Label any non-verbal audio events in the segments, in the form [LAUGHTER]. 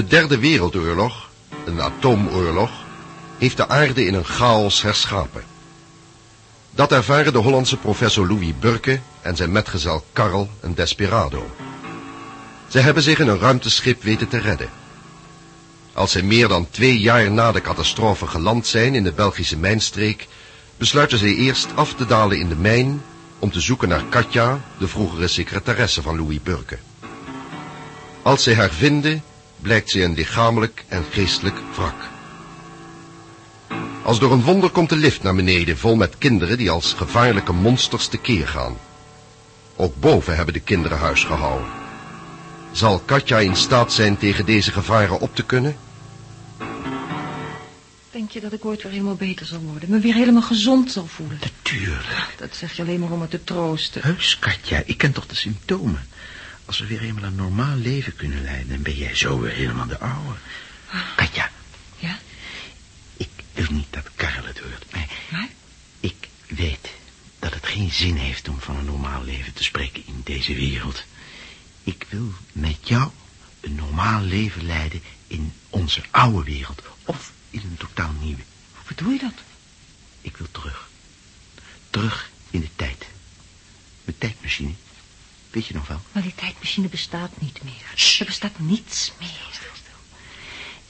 De derde wereldoorlog, een atoomoorlog, heeft de aarde in een chaos herschapen. Dat ervaren de Hollandse professor Louis Burke en zijn metgezel Karl een desperado. Ze hebben zich in een ruimteschip weten te redden. Als zij meer dan twee jaar na de catastrofe geland zijn in de Belgische mijnstreek, besluiten zij eerst af te dalen in de mijn om te zoeken naar Katja, de vroegere secretaresse van Louis Burke. Als zij haar vinden, blijkt ze een lichamelijk en geestelijk wrak. Als door een wonder komt de lift naar beneden, vol met kinderen die als gevaarlijke monsters tekeer gaan. Ook boven hebben de kinderen huis gehouden. Zal Katja in staat zijn tegen deze gevaren op te kunnen? Denk je dat ik ooit weer helemaal beter zal worden? Me weer helemaal gezond zal voelen? Natuurlijk. Dat zeg je alleen maar om me te troosten. Heus, Katja, ik ken toch de symptomen. Als we weer helemaal een normaal leven kunnen leiden... dan ben jij zo weer helemaal de oude. Katja. Ja? Ik wil niet dat Karel het hoort, maar... Maar? Ik weet dat het geen zin heeft om van een normaal leven te spreken in deze wereld. Ik wil met jou een normaal leven leiden in onze oude wereld. Of in een totaal nieuwe. Hoe bedoel je dat? Ik wil terug. Terug in de tijd. Mijn tijdmachine. Weet je nog wel? Maar die tijdmachine bestaat niet meer. Shh. Er bestaat niets meer.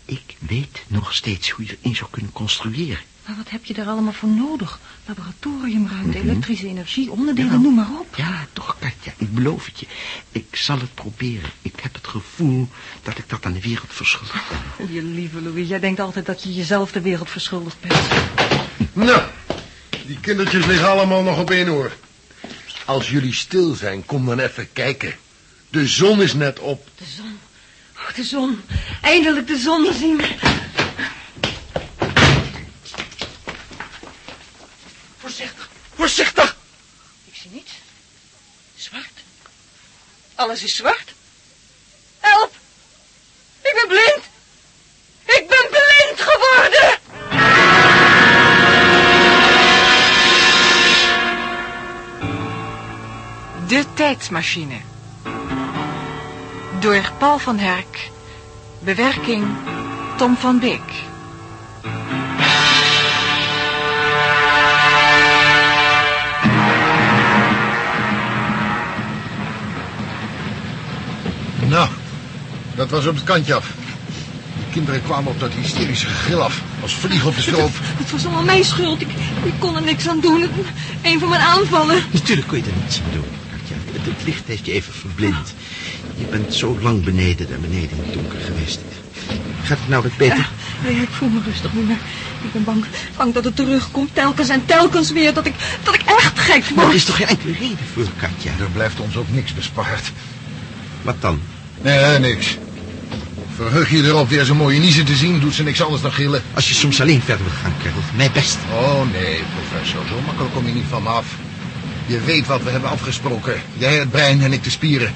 Ik weet nog steeds hoe je erin zou kunnen construeren. Maar wat heb je daar allemaal voor nodig? Laboratoriumruimte, Mhm. elektrische energie, onderdelen, Ja. noem maar op. Ja, toch, Katja, ik beloof het je. Ik zal het proberen. Ik heb het gevoel dat ik dat aan de wereld verschuldigd ben. Oh, [LAUGHS] je lieve Louis, jij denkt altijd dat je jezelf de wereld verschuldigd bent. Nou, die kindertjes liggen allemaal nog op één oor. Als jullie stil zijn, kom dan even kijken. De zon is net op. De zon. Oh, de zon. Eindelijk de zon zien. Voorzichtig, voorzichtig! Ik zie niets. Zwart. Alles is zwart. Tijdsmachine. Door Paul van Herk. Bewerking Tom van Beek. Nou, dat was op het kantje af. De kinderen kwamen op dat hysterische gegil af. Als vlieg op de stroop. Het was allemaal mijn schuld. Ik, ik kon er niks aan doen. Een van mijn aanvallen. Natuurlijk kon je er niets aan doen. Het, het licht heeft je even verblind. Je bent zo lang beneden daar beneden in het donker geweest. Gaat het nou wat beter? Ja, ja, ik voel me rustig nu, maar ik ben bang, bang dat het terugkomt. Telkens en telkens weer. Dat ik, dat ik echt gek Maar er word. is toch geen enkele reden voor, Katja? Er blijft ons ook niks bespaard. Wat dan? Nee, niks. Verheug je erop weer zo'n mooie niezen te zien, doet ze niks anders dan gillen. Als je soms alleen verder wil gaan, Karel. Mij best. Oh nee, professor, zo makkelijk kom je niet van me af. Je weet wat we hebben afgesproken. Jij het brein en ik de spieren.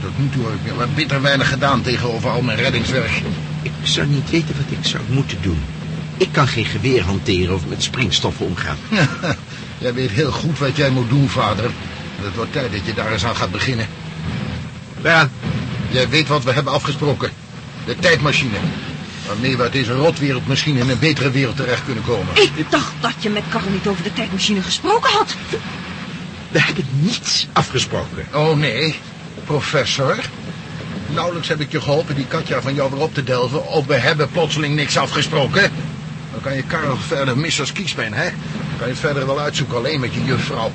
Tot nu toe heb ik maar bitter weinig gedaan tegenover al mijn reddingswerk. Ik zou niet weten wat ik zou moeten doen. Ik kan geen geweer hanteren of met springstoffen omgaan. [LAUGHS] jij weet heel goed wat jij moet doen, vader. Het wordt tijd dat je daar eens aan gaat beginnen. Waaraan? Jij weet wat we hebben afgesproken. De tijdmachine. Waarmee we uit deze rotwereld misschien in een betere wereld terecht kunnen komen. Ik dacht dat je met Karel niet over de tijdmachine gesproken had. We hebben niets afgesproken. Oh nee, professor. Nauwelijks heb ik je geholpen die Katja van jou weer op te delven. Of we hebben plotseling niks afgesproken. Dan kan je Karel verder missen als kiespijn, hè? Dan kan je het verder wel uitzoeken, alleen met je juffrouw.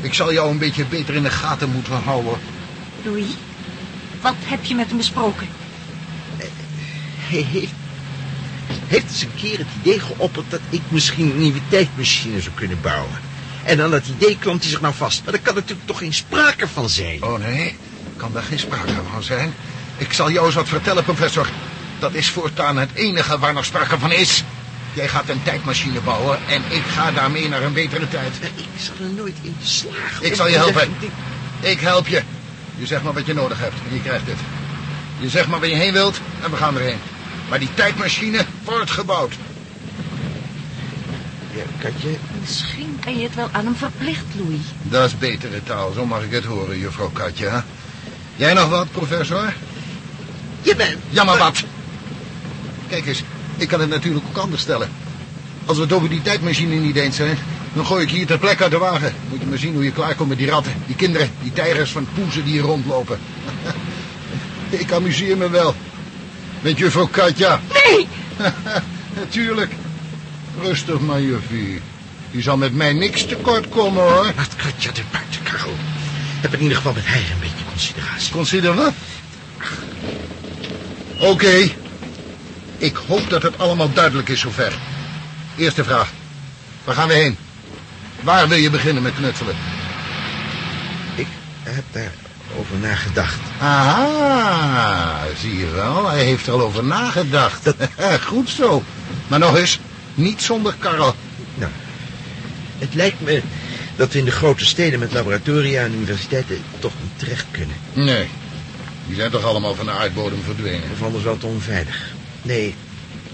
Ik zal jou een beetje beter in de gaten moeten houden. Louis, wat heb je met hem besproken? Hij heeft, heeft eens een keer het idee geopperd dat ik misschien een nieuwe tijdmachine zou kunnen bouwen. En aan dat idee klampt hij zich nou vast. Maar daar kan natuurlijk toch geen sprake van zijn. Oh nee, kan daar geen sprake van zijn. Ik zal jou eens wat vertellen, professor. Dat is voortaan het enige waar nog sprake van is. Jij gaat een tijdmachine bouwen en ik ga daarmee naar een betere tijd. Maar Ik zal er nooit in slagen. Ik zal je helpen. [LAUGHS] dit- Ik help je. Je zegt maar wat je nodig hebt en je krijgt het. Je zegt maar waar je heen wilt en we gaan erheen. Maar die tijdmachine wordt gebouwd. Ja, Katje, Misschien ben je het wel aan hem verplicht, Louis. Dat is betere taal, zo mag ik het horen, juffrouw Katja. Jij nog wat, professor? je bent... Ja, maar wat? Kijk eens, ik kan het natuurlijk ook anders stellen. Als we het over die tijdmachine niet eens zijn, dan gooi ik hier ter plekke uit de wagen. Moet je maar zien hoe je klaarkomt met die ratten, die kinderen, die tijgers van poezen die hier rondlopen. [LAUGHS] ik amuseer me wel. Met juffrouw Katja. Nee! [LAUGHS] Natuurlijk. Rustig maar, juffie. Die zal met mij niks tekort komen, hoor. Laat Katja er buiten, Karel. Heb in ieder geval met hij een beetje consideratie. Consider wat? Oké. Ik hoop dat het allemaal duidelijk is zover. Eerste vraag. Waar gaan we heen? Waar wil je beginnen met knutselen? Ik heb daarover nagedacht. Aha, zie je wel. Hij heeft er al over nagedacht. [LAUGHS] Goed zo. Maar nog eens, niet zonder Karel. Nou, het lijkt me dat we in de grote steden met laboratoria en universiteiten toch niet terecht kunnen. Nee, die zijn toch allemaal van de aardbodem verdwenen. Of anders wel te onveilig. Nee,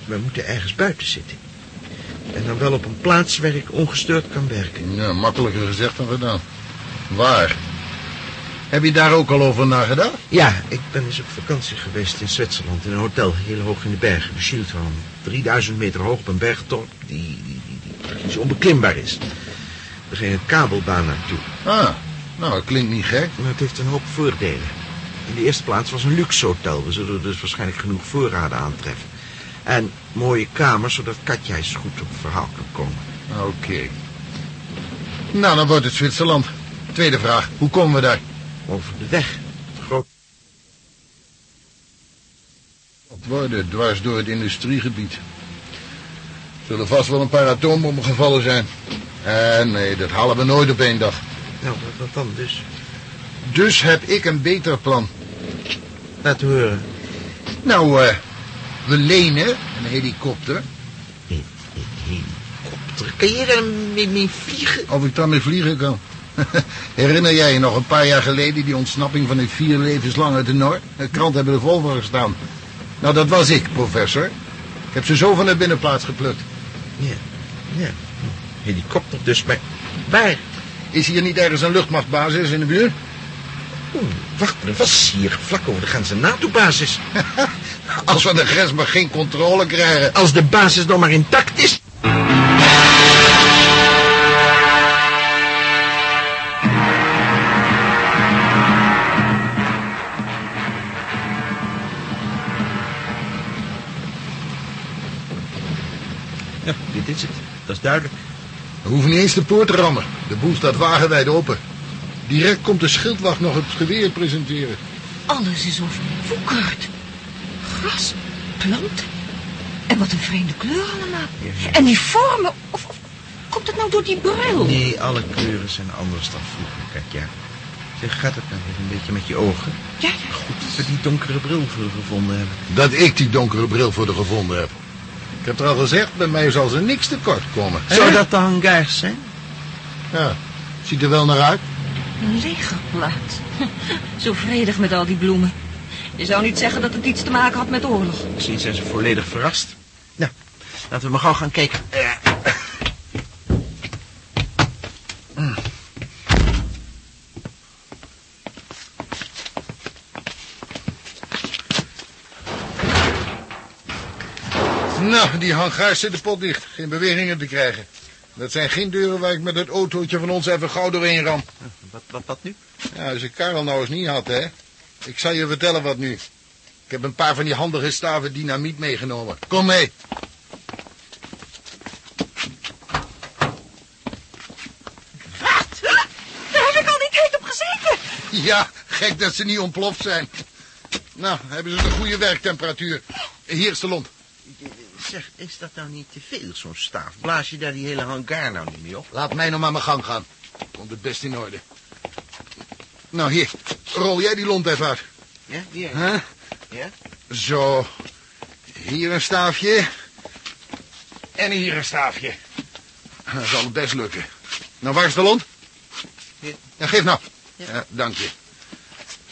we moeten ergens buiten zitten. En dan wel op een plaats waar ik ongestoord kan werken. Ja, makkelijker gezegd dan gedaan. Waar? Heb je daar ook al over nagedacht? Ja, ik ben eens op vakantie geweest in Zwitserland. In een hotel, heel hoog in de bergen. De Schildhorn. 3000 meter hoog op een bergtop die, die, die, die praktisch onbeklimbaar is. Er ging een kabelbaan naartoe. Ah, nou, dat klinkt niet gek. Maar het heeft een hoop voordelen. In de eerste plaats was een luxe hotel. We zullen dus waarschijnlijk genoeg voorraden aantreffen. En mooie kamers, zodat Katja eens goed op verhaal kan komen. Oké. Nou, dan wordt het Zwitserland. Tweede vraag, hoe komen we daar? Over de weg. Groot... Worden dwars door het industriegebied. Zullen vast wel een paar atoombommen gevallen zijn. Eh, nee, dat halen we nooit op één dag. Nou, wat, dan dus? Dus heb ik een beter plan. Laat horen. Nou, eh, we lenen een helikopter. Een, helikopter. Kan je daar mee, mee vliegen? Of ik daarmee vliegen kan. [LAUGHS] Herinner jij je nog een paar jaar geleden die ontsnapping van de vier levenslang uit de Noord? De krant hebben er vol van gestaan. Nou, dat was ik, professor. Ik heb ze zo van de binnenplaats geplukt. Ja, ja. Helikopter dus, maar waar? Is hier niet ergens een luchtmachtbasis in de buurt? Oeh, wacht, dat was hier vlak over de grens een NATO-basis. [LAUGHS] Als we de grens maar geen controle krijgen. Als de basis nog maar intact is. Is. Dat duidelijk. We hoeven niet eens de poort te rammen. De boel staat wagenwijd open. Direct komt de schildwacht nog het geweer presenteren. Alles is overwoekerd. Gras, planten. En wat een vreemde kleur allemaal. Ja, ja. En die vormen. Of, of komt het nou door die bril? Nee, alle kleuren zijn anders dan vroeger, Katja. Zeg, gaat het nou weer een beetje met je ogen? Ja, ja. Goed dat we die donkere bril voor gevonden hebben. Dat ik die donkere bril voor de gevonden heb. Ik heb er al gezegd, bij mij zal ze niks tekort komen. Zou dat de hangars zijn? Ja, ziet er wel naar uit. Een legerplaats. [LAUGHS] Zo vredig met al die bloemen. Je zou niet zeggen dat het iets te maken had met oorlog. Misschien zijn ze volledig verrast. Nou, laten we maar gauw gaan kijken. [LAUGHS] Nou, die hangars zit de pot dicht. Geen bewegingen te krijgen. Dat zijn geen deuren waar ik met het autootje van ons even gauw doorheen ram. Wat, wat, wat nu? Ja, als ik Karel nou eens niet had, hè. Ik zal je vertellen wat nu. Ik heb een paar van die handige staven dynamiet meegenomen. Kom mee. Wat? Daar heb ik al niet heet op gezeten. Ja, gek dat ze niet ontploft zijn. Nou, hebben ze een goede werktemperatuur. Hier is de lont. Zeg, is dat nou niet te veel, zo'n staaf? Blaas je daar die hele hangar nou niet mee op? Laat mij nog maar mijn gang gaan. Komt het best in orde. Nou, hier. Rol jij die lont even uit. Ja, hier. Huh? Ja? Zo. Hier een staafje. En hier een staafje. Dat zal het best lukken. Nou, waar is de lont? Hier. Ja, geef nou. Ja. Ja, dank je.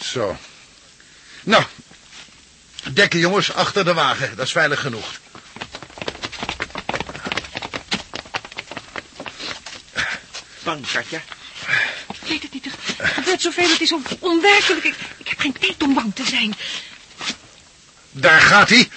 Zo. Nou. Dekken, jongens, achter de wagen. Dat is veilig genoeg. bang, Katja? Ik weet het niet. Er gebeurt zoveel. Het is on onwerkelijk. Ik, ik, heb geen tijd om bang te zijn. Daar gaat hij. [LAUGHS]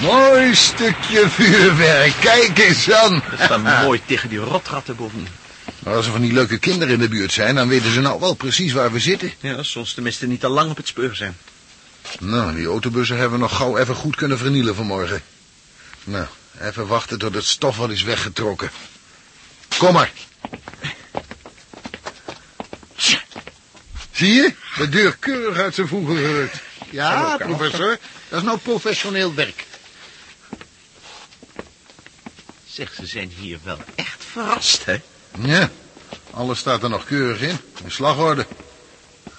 Mooi stukje vuurwerk. Kijk eens aan. Dat staat mooi tegen die rotratten. Maar als er van die leuke kinderen in de buurt zijn, dan weten ze nou wel precies waar we zitten. Ja, als ze ons tenminste niet al lang op het speur zijn. Nou, die autobussen hebben we nog gauw even goed kunnen vernielen vanmorgen. Nou, even wachten tot het stof al is weggetrokken. Kom maar. Tja. Zie je? De deur keurig uit zijn voegen gerukt. Ja, professor. Dat is nou professioneel werk. Zeg, ze zijn hier wel echt verrast, hè? Ja, alles staat er nog keurig in. In slagorde.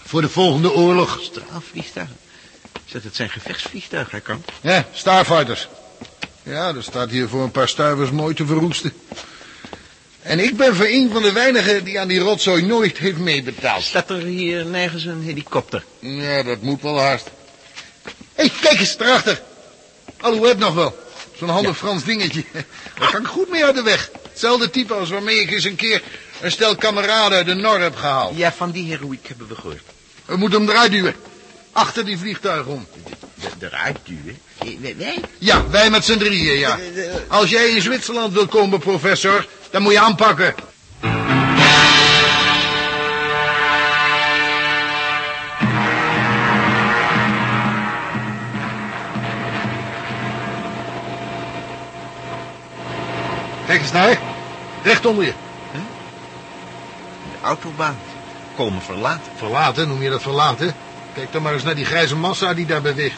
Voor de volgende oorlog. Straalvliegtuigen. Zeg, het zijn gevechtsvliegtuigen, hè, kan. Ja, Starfighters. Ja, dat staat hier voor een paar stuivers mooi te verroesten. En ik ben voor een van de weinigen die aan die rotzooi nooit heeft meebetaald. Staat er hier nergens een helikopter? Ja, dat moet wel haast. Hé, hey, kijk eens, daarachter. Alouette nog wel. Zo'n handig Frans dingetje. Daar kan ik goed mee uit de weg. Hetzelfde type als waarmee ik eens een keer een stel kameraden uit de Nor heb gehaald. Ja, van die heroïek hebben we gehoord. We moeten hem eruit duwen. Achter die vliegtuig om. De, eruit duwen? Eh, Wij? Ja, wij met z'n drieën, ja. Als jij in Zwitserland wilt komen, professor, dan moet je aanpakken. Kijk eens naar. Recht onder je. De autobaan. Komen verlaten. Verlaten, noem je dat verlaten? Kijk dan maar eens naar die grijze massa die daar beweegt.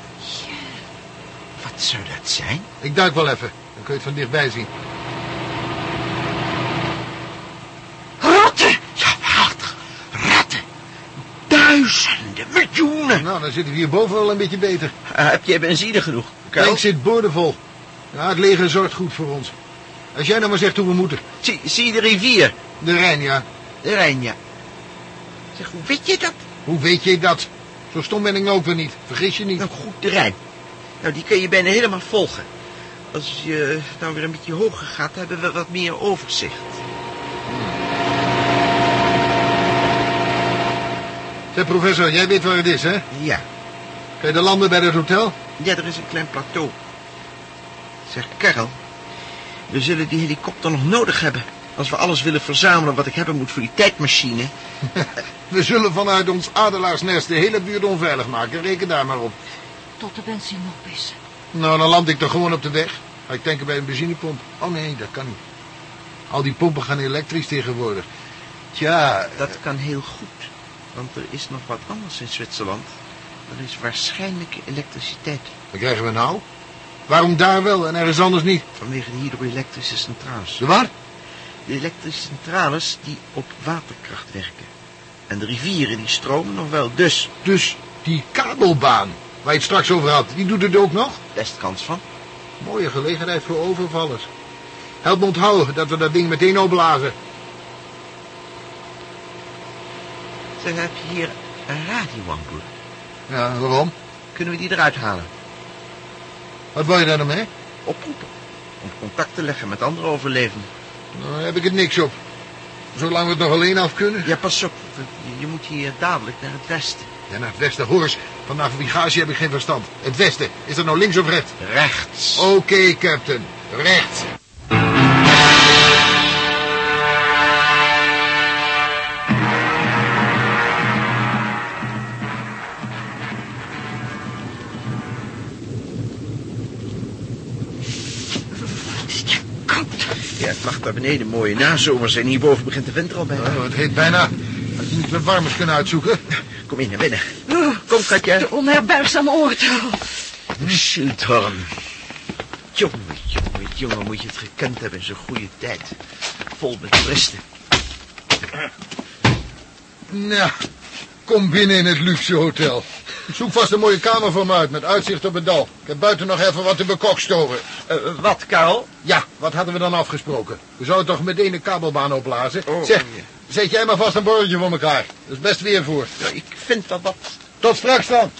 Wat zou dat zijn? Ik duik wel even. Dan kun je het van dichtbij zien. Ratten! Ja, ratten. Ratten. Duizenden, miljoenen. Nou, dan zitten we hierboven wel een beetje beter. Ah, heb jij benzine genoeg? Tank zit boordevol. Ja, het leger zorgt goed voor ons. Als jij nou maar zegt hoe we moeten. Zie, zie je de rivier? De Rijn, ja. De Rijn, ja. Zeg, hoe weet je dat? Hoe weet je dat? Zo stom ben ik nou ook weer niet. Vergis je niet. Nou goed, de Rijn. Nou, die kun je bijna helemaal volgen. Als je nou weer een beetje hoger gaat, hebben we wat meer overzicht. Zeg, professor, jij weet waar het is, hè? Ja, Kan je de landen bij het hotel? ja, er is een klein plateau. Zeg, Karel, we zullen die helikopter nog nodig hebben. Als we alles willen verzamelen wat ik hebben moet voor die tijdmachine. [LAUGHS] We zullen vanuit ons adelaarsnest de hele buurt onveilig maken. Reken daar maar op. Tot de benzine op is. Nou, dan land ik toch gewoon op de weg. Ga ik tanken bij een benzinepomp. Oh nee, dat kan niet. Al die pompen gaan elektrisch tegenwoordig. Tja, Dat kan heel goed. Want er is nog wat anders in Zwitserland. Er is waarschijnlijk elektriciteit. wat krijgen we nou? Waarom daar wel en ergens anders niet? Vanwege de hydro-elektrische centrales. De wat? De elektrische centrales die op waterkracht werken. En de rivieren die stromen nog wel. Dus, Dus die kabelbaan, waar je het straks over had, die doet het ook nog? best kans van. Mooie gelegenheid voor overvallers. Help me onthouden dat we dat ding meteen opblazen. Zeg, heb je hier een radio aan boord? Ja, waarom? Kunnen we die eruit halen? Wat wil je daar dan mee? Oproepen. Om contact te leggen met andere overlevenden. Nou, heb ik het niks op. Zolang we het nog alleen af kunnen. Ja, pas op. Je- moet hier dadelijk naar het westen. Ja, naar het westen. Hoor eens, van navigatie heb ik geen verstand. Het westen, is dat nou links of rechts? Rechts. Oké, captain. Rechts. Beneden mooie nazomer zijn. Hierboven begint de winter al bijna. Oh, het heet bijna. Had je niet wat warmers kunnen uitzoeken? Kom in naar binnen. Kom, Katja. De onherbergzame oordeel. Schildhorn. Jongen, jongen, jongen, moet je het gekend hebben in zo'n goede tijd. Vol met toeristen. Nou, kom binnen in het luxe hotel. Zoek vast een mooie kamer voor me uit met uitzicht op het dal. Ik heb buiten nog even wat te bekokstoven. Eh, wat, Karel? Ja, wat hadden we dan afgesproken? We zouden toch meteen de kabelbaan opblazen? Oh, zeg, ja. zet jij maar vast een borreltje voor elkaar. Dat is best weer voor. Ja, ik vind dat dat... Tot straks dan.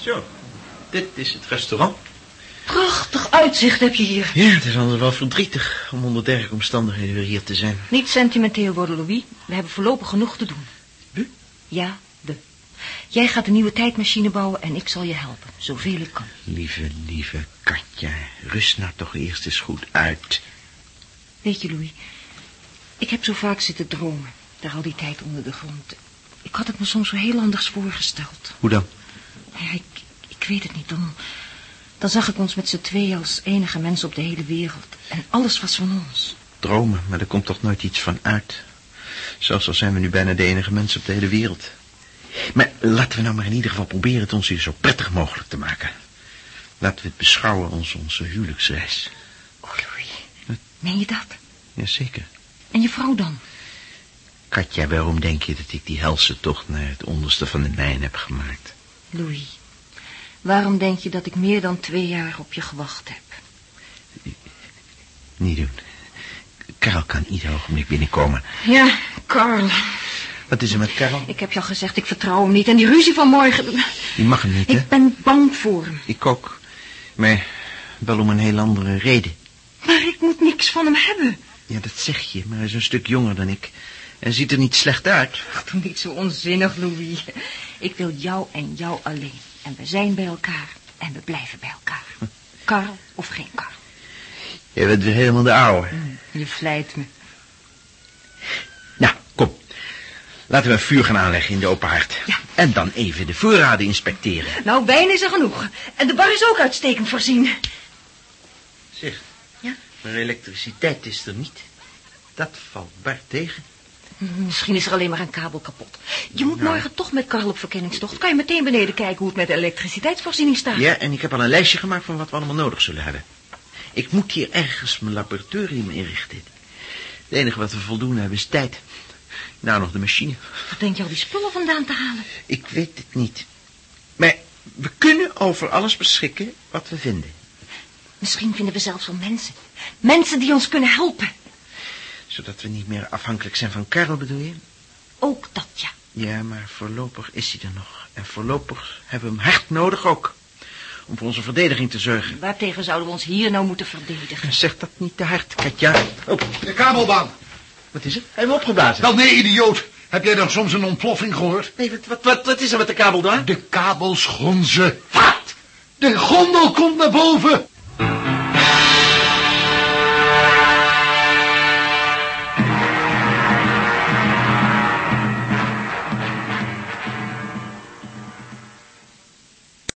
Zo, dit is het restaurant. Prachtig uitzicht heb je hier. Ja, het is anders wel verdrietig om onder dergelijke omstandigheden weer hier te zijn. Niet sentimenteel worden, Louis. We hebben voorlopig genoeg te doen. Ja, we. Jij gaat een nieuwe tijdmachine bouwen en ik zal je helpen, zoveel ik kan. Lieve, lieve Katja, rust nou toch eerst eens goed uit. Weet je, Louis, ik heb zo vaak zitten dromen, daar al die tijd onder de grond. Ik had het me soms zo heel anders voorgesteld. Hoe dan? Ja, ik, ik weet het niet, dan, dan zag ik ons met z'n tweeën als enige mensen op de hele wereld. En alles was van ons. Dromen, maar er komt toch nooit iets van uit. Zelfs al zijn we nu bijna de enige mensen op de hele wereld. Maar laten we nou maar in ieder geval proberen het ons hier zo prettig mogelijk te maken. Laten we het beschouwen als onze huwelijksreis. Oh, Louis, meen je dat? Jazeker. En je vrouw dan? Katja, waarom denk je dat ik die helse tocht naar het onderste van de mijn heb gemaakt? Louis, waarom denk je dat ik meer dan twee jaar op je gewacht heb? Niet doen. Karel kan ieder ogenblik binnenkomen. Ja, Carl. Wat is er met Karel? Ik heb je al gezegd, ik vertrouw hem niet. En die ruzie van morgen... Die mag hem niet, hè? Ik ben bang voor hem. Ik ook. Maar wel om een heel andere reden. Maar ik moet niks van hem hebben. Ja, dat zeg je, maar hij is een stuk jonger dan ik. En ziet er niet slecht uit. Doe niet zo onzinnig, Louis. Ik wil jou en jou alleen. En we zijn bij elkaar. En we blijven bij elkaar. Karl of geen Karl. Je bent weer helemaal de ouwe. Je vlijt me. Nou, kom. Laten we een vuur gaan aanleggen in de open haard. Ja. En dan even de voorraden inspecteren. Nou, wijn is er genoeg. En de bar is ook uitstekend voorzien. Zeg. Ja? Maar elektriciteit is er niet. Dat valt Bart tegen. Misschien is er alleen maar een kabel kapot. Je moet Nou. morgen toch met Karl op verkenningstocht. Kan je meteen beneden kijken hoe het met de elektriciteitsvoorziening staat? Ja, en ik heb al een lijstje gemaakt van wat we allemaal nodig zullen hebben. Ik moet hier ergens mijn laboratorium inrichten. Het enige wat we voldoende hebben is tijd. Nou, nog de machine. Wat denk je al die spullen vandaan te halen? Ik weet het niet. Maar we kunnen over alles beschikken wat we vinden. Misschien vinden we zelfs wel mensen. Mensen die ons kunnen helpen. Zodat we niet meer afhankelijk zijn van Karel, bedoel je? Ook dat, ja. Ja, maar voorlopig is hij er nog. En voorlopig hebben we hem hard nodig ook. Om voor onze verdediging te zorgen. Waartegen zouden we ons hier nou moeten verdedigen? Zeg dat niet te hard, Katja. Oh, De kabelbaan. Wat is het? Hebben we opgeblazen? Wel nee, idioot. Heb jij dan soms een ontploffing gehoord? Nee, wat, wat, wat, wat is er met de kabel daar? De kabels gonzen. Wat? De gondel komt naar boven.